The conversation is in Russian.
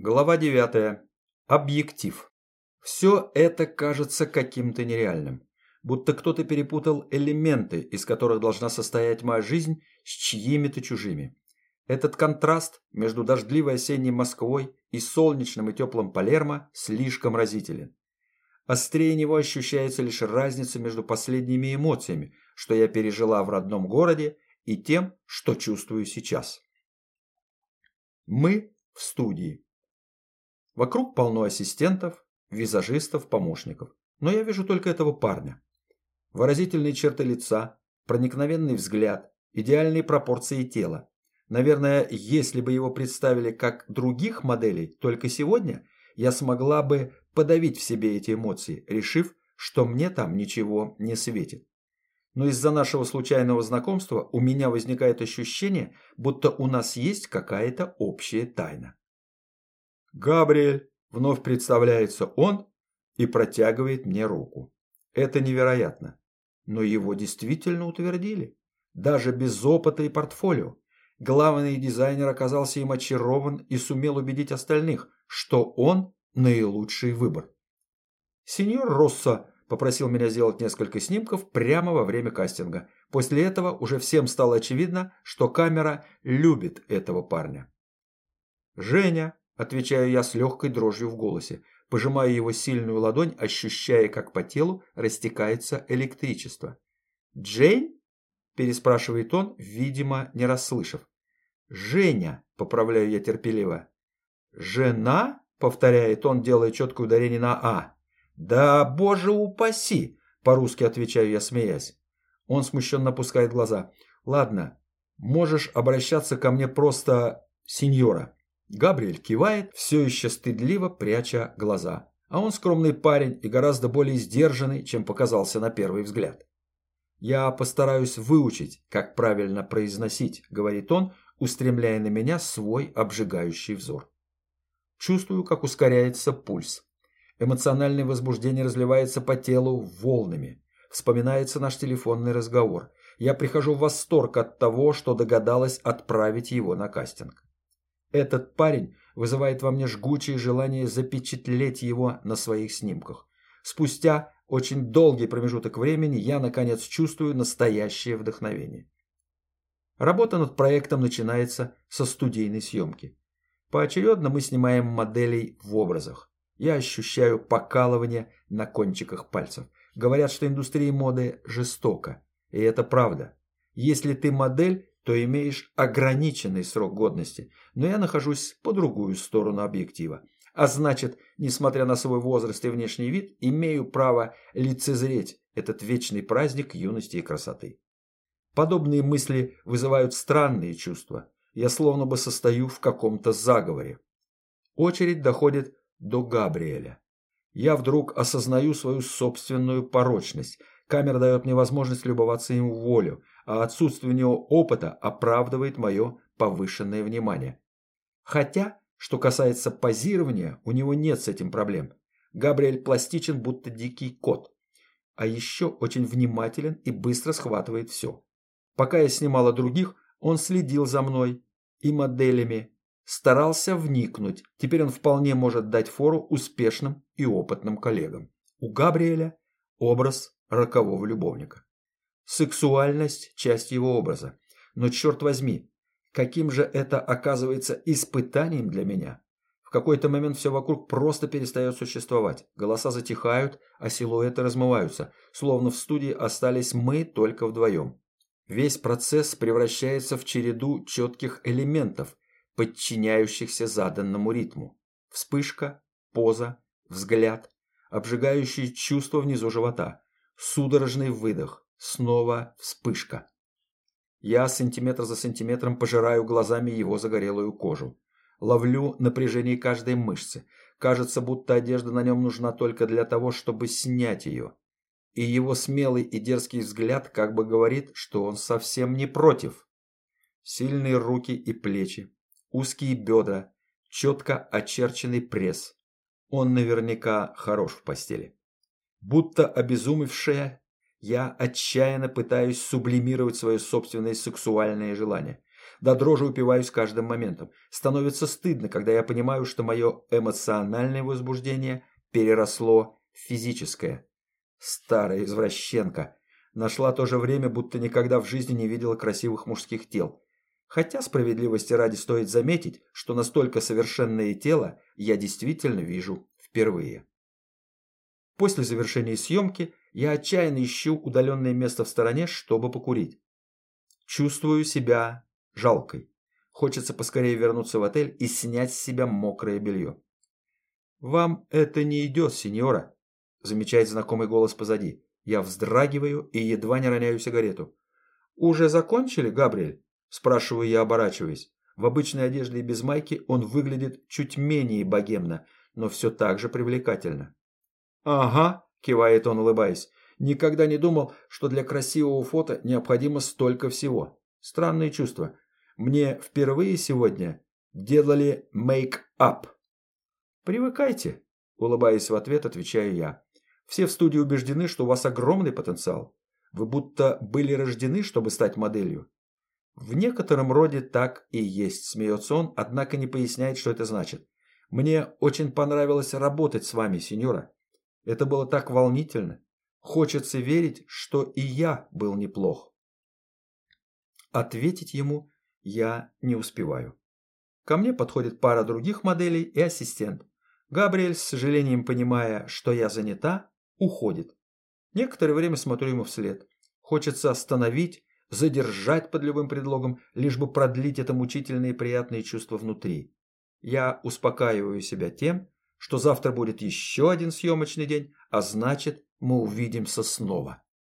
Глава 9. Объектив. Все это кажется каким-то нереальным. Будто кто-то перепутал элементы, из которых должна состоять моя жизнь, с чьими-то чужими. Этот контраст между дождливой осенней Москвой и солнечным и теплым Палермо слишком разителен. Острее него ощущается лишь разница между последними эмоциями, что я пережила в родном городе, и тем, что чувствую сейчас. Мы в студии. Вокруг полно ассистентов, визажистов, помощников. Но я вижу только этого парня. Выразительные черты лица, проникновенный взгляд, идеальные пропорции тела. Наверное, если бы его представили как других моделей только сегодня, я смогла бы подавить в себе эти эмоции, решив, что мне там ничего не светит. Но из-за нашего случайного знакомства у меня возникает ощущение, будто у нас есть какая-то общая тайна. «Габриэль!» – вновь представляется он и протягивает мне руку. Это невероятно. Но его действительно утвердили. Даже без опыта и портфолио. Главный дизайнер оказался им очарован и сумел убедить остальных, что он наилучший выбор. Сеньор Росса попросил меня сделать несколько снимков прямо во время кастинга. После этого уже всем стало очевидно, что камера любит этого парня. «Женя», Отвечаю я с легкой дрожью в голосе, пожимая его сильную ладонь, ощущая, как по телу растекается электричество. «Джейн?» – переспрашивает он, видимо, не расслышав. «Женя», – поправляю я терпеливо. «Жена?» – повторяет он, делая четкое ударение на «а». «Да, боже упаси!» – по-русски отвечаю я, смеясь. Он смущенно опускает глаза. «Ладно, можешь обращаться ко мне просто сеньора». Габриэль кивает, все еще стыдливо пряча глаза. А он скромный парень и гораздо более сдержанный, чем показался на первый взгляд. «Я постараюсь выучить, как правильно произносить», — говорит он, устремляя на меня свой обжигающий взор. Чувствую, как ускоряется пульс. Эмоциональное возбуждение разливается по телу волнами. Вспоминается наш телефонный разговор. Я прихожу в восторг от того, что догадалась отправить его на кастинг. Этот парень вызывает во мне жгучее желание запечатлеть его на своих снимках. Спустя очень долгий промежуток времени я, наконец, чувствую настоящее вдохновение. Работа над проектом начинается со студийной съемки. Поочередно мы снимаем моделей в образах. Я ощущаю покалывание на кончиках пальцев. Говорят, что индустрия моды жестока. И это правда. Если ты модель, то имеешь ограниченный срок годности, но я нахожусь по другую сторону объектива. А значит, несмотря на свой возраст и внешний вид, имею право лицезреть этот вечный праздник юности и красоты. Подобные мысли вызывают странные чувства. Я словно бы состою в каком-то заговоре. Очередь доходит до Габриэля. Я вдруг осознаю свою собственную порочность. Камера дает мне возможность любоваться им волю, а отсутствие у него опыта оправдывает мое повышенное внимание. Хотя, что касается позирования, у него нет с этим проблем. Габриэль пластичен, будто дикий кот. А еще очень внимателен и быстро схватывает все. Пока я снимала других, он следил за мной и моделями, старался вникнуть. Теперь он вполне может дать фору успешным и опытным коллегам. У Габриэля образ рокового любовника. Сексуальность – часть его образа. Но черт возьми, каким же это оказывается испытанием для меня? В какой-то момент все вокруг просто перестает существовать. Голоса затихают, а силуэты размываются, словно в студии остались мы только вдвоем. Весь процесс превращается в череду четких элементов, подчиняющихся заданному ритму. Вспышка, поза, взгляд, обжигающие чувства внизу живота, судорожный выдох, Снова вспышка. Я сантиметр за сантиметром пожираю глазами его загорелую кожу. Ловлю напряжение каждой мышцы. Кажется, будто одежда на нем нужна только для того, чтобы снять ее. И его смелый и дерзкий взгляд как бы говорит, что он совсем не против. Сильные руки и плечи, узкие бедра, четко очерченный пресс. Он наверняка хорош в постели. Будто обезумевшая я отчаянно пытаюсь сублимировать свое собственное сексуальное желание. До дрожи упиваюсь каждым моментом. Становится стыдно, когда я понимаю, что мое эмоциональное возбуждение переросло в физическое. Старая извращенка. Нашла то же время, будто никогда в жизни не видела красивых мужских тел. Хотя справедливости ради стоит заметить, что настолько совершенное тело я действительно вижу впервые. После завершения съемки я отчаянно ищу удаленное место в стороне, чтобы покурить. Чувствую себя жалкой. Хочется поскорее вернуться в отель и снять с себя мокрое белье. «Вам это не идет, сеньора», – замечает знакомый голос позади. Я вздрагиваю и едва не роняю сигарету. «Уже закончили, Габриэль?» – спрашиваю я, оборачиваясь. В обычной одежде и без майки он выглядит чуть менее богемно, но все так же привлекательно. «Ага», – кивает он, улыбаясь. «Никогда не думал, что для красивого фото необходимо столько всего. Странные чувства. Мне впервые сегодня делали мейк-ап». «Привыкайте», – улыбаясь в ответ, отвечаю я. Все в студии убеждены, что у вас огромный потенциал. Вы будто были рождены, чтобы стать моделью. В некотором роде так и есть, смеется он, однако не поясняет, что это значит. Мне очень понравилось работать с вами, сеньора. Это было так волнительно. Хочется верить, что и я был неплох. Ответить ему я не успеваю. Ко мне подходит пара других моделей и ассистент. Габриэль, с сожалением понимая, что я занята, уходит. Некоторое время смотрю ему вслед. Хочется остановить, задержать под любым предлогом, лишь бы продлить это мучительные и приятные чувства внутри. Я успокаиваю себя тем, что завтра будет еще один съемочный день, а значит, мы увидимся снова.